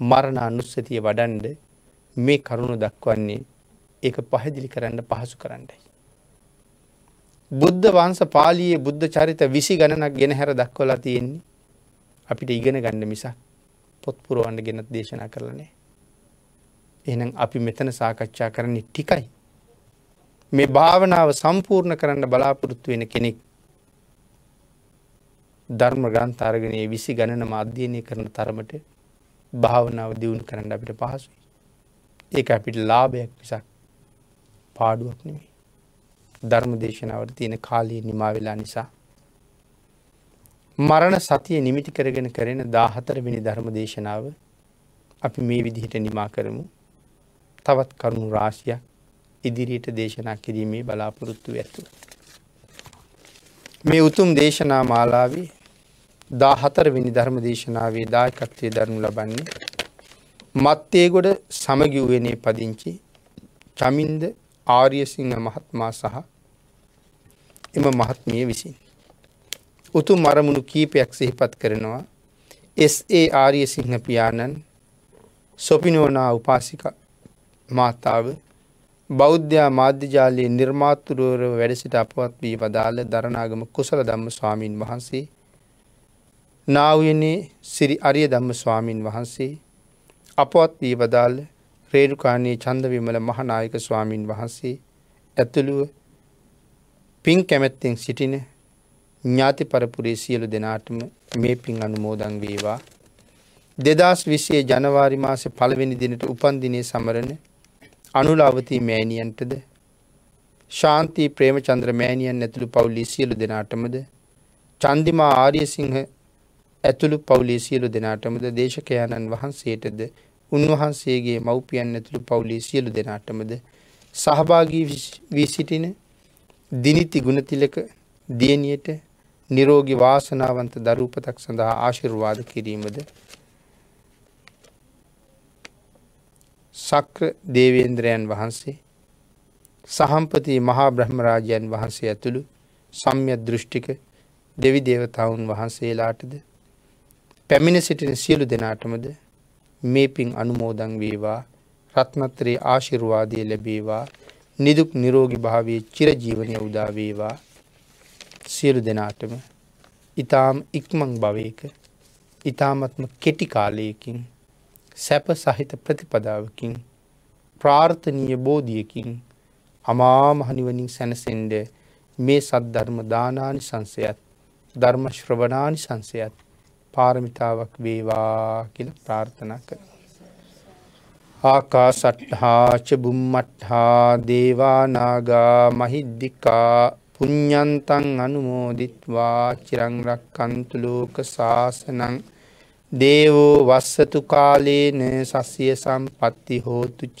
මරණ අනුස්සතිය වඩන්ඩ මේ කරුණු දක්වන්නේ ඒක පහදිලි කරන්න පහසු කරන්නයි. බුද්ධ වංස පාලියේ බුද්ධ චරිත විසි ගණනක් ගෙන හැර දක්වලා තියෙන්නේ අපිට ඉගෙන ගන්න මිසක් පොත්පුරුවන්ඩ ගෙනත් දේශනා කරලනේ. එහෙනම් අපි මෙතන සාකච්ඡා කරන්නේ ටිකයි. මේ භාවනාව සම්පූර්ණ කරන්න බලාපොරොත්තු වෙන කෙනෙක් ධර්ම ග්‍රන්ථාරගනයේ විසි ගණන මාධ්‍යනය කරන තරමට භාවනාව දියුණු කරන්න අපිට පහසුයි. ඒක අපිට ලාභයක් විසක් පාඩුවක් නෙමේ. ධර්ම දේශනාවට තියෙන කාලී නිමා වෙලා නිසා. මරණ සතිය නිමිති කරගෙන කරන දාහතරවෙනි ධර්ම දේශනාව අපි මේ විදිහට නිමා කරමු. තවත් කරුණු රාශියක් ඉදිරියට දේශනා කිරීමේ බලාපොරොත්තු ඇත්තු. මේ උතුම් දේශනා මාලාවේ දා හතරවෙනි ධර්ම දේශනාවේ දායකත්වය දරනු ලබන්නේ මත්තේගොඩ සමගිව්වෙනේ පදිංචි චමින්ද ආර්යසිංහ මහත්මා සහ එම මහත්මිය විසින්. උතුම් අරමුණු කීපයක් සිහිපත් කරනවා එස්.ඒ. ආර්යසිංහ පියාණන් සොපිනෝනා උපාසික මාතාව බෞද්ධයා මාධ්‍යජාලයේ නිර්මාතුරුවර වැඩසිට අපවත් වී වදාළ දරනාගම කුසල ධම්ම ස්වාමීන් වහන්සේ නාවයනේ සිරි අරිය ධම්ම ස්වාමීන් වහන්සේ අපවත් වී වදාළ රේරුකාණයේ චන්දවිමල මහනායක ස්වාමීන් වහන්සේ ඇතුළුව පින් කැමැත්තෙන් සිටින ඥාති පරපුරේ සියලු දෙනාටම මේ පින් අනුමෝදන් වේවා. දෙදස් විසිය ජනවාරි මාස පළවෙනි දිනට උපන්දිනය සමරණ අනුලාවතී මෑණියන්ටද? ශාන්තිී ප්‍රේමචන්ද්‍ර මෑණියන් ඇතුළු පවුලි සියලු දෙනාටමද? චන්දිමා ආර්යසිංහ ඇතුළු පවුලි සියලු දෙනාටමද? දේශකයාණන් වහන්සේටද? උන්වහන්සේගේ මව්පියන් ඇතුළු පවුලි සියලු දෙනාටමද? සහභාගී වී සිටින දිනිති ගුණතිලක දියණියට නිරෝගී වාසනාවන්ත දරුපතක් සඳහා ආශිර්වාද කිරීමද? සක්‍ර දේවේන්ද්‍රයන් වහන්සේ සහම්පති මහා බ්‍රහ්මරාජයන් වහන්සේ ඇතුළු සම්‍ය දෘෂ්ටික දෙවි දේවතාවුන් වහන්සේලාටද පැමිණ සිටින සියලු දෙනාටමද මේ පින් අනුමෝදන් වේවා රත්නත්‍රයේ ආශිර්වාදය ලැබේවා නිදුක් නිරෝගි භාවයේ චිරජීවනය උදාවේවා සියලු දෙනාටම ඉතාම ඉක්මං භවයක ඉතාමත්ම කෙටි කාලයකින් සැප සහිත ප්‍රතිපදාවකින් ප්‍රාර්ථනීය බෝධියකින් අමා මහනිවනින් සැනසෙන්ඩ මේ සද්ධර්ම දානානි සංසයත් ධර්ම ශ්‍රවණානි සංසයත් පාරමිතාවක් වේවා කියල ප්‍රාර්ථනා කරන. ආකාසට්හාච බුම්මට්හා දේවානාගා මහිද්දිකා පුඤ්ඤන්තං අනුමෝදිත්වා චිරංරක්කන්තු ලෝක සාසනං දේවෝ වස්සතු කාලේන සස්ය සම්පත්ති හෝතුච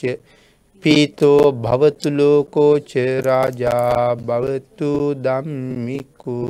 පීතෝ භවතු ලෝකෝච රාජා භවතු ධම්මිකෝ